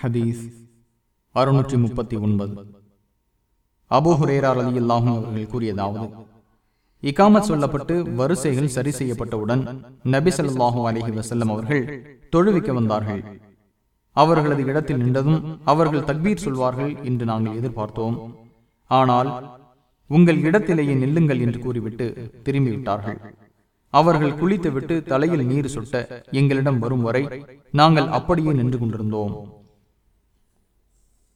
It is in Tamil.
ஹதீஸ் அறுநூற்றி முப்பத்தி ஒன்பது. அபு ஹுரேரார் அலி அவர்கள் கூறியதாவது இகாமத் சொல்லப்பட்டு வரிசைகள் சரி செய்யப்பட்டவுடன் நபி ஸல்லல்லாஹு அலைஹி அவர்கள் தொழுவிக்க வந்தார்கள். அவர்களது இடத்தில் நின்றதும் அவர்கள் தக்பீர் சொல்வார்கள் என்று நாங்கள் எதிர்பார்த்தோம். ஆனால் உங்கள் இடத்திலேயே நில்லுங்கள் என்று கூறிவிட்டு திரும்பிவிட்டார்கள். அவர்கள் குளித்துவிட்டு தலையில் நீர் சொட்ட எங்களிடம் வரும் வரை நாங்கள் அப்படியே நின்று கொண்டிருந்தோம்.